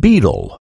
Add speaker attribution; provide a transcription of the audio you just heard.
Speaker 1: beetle.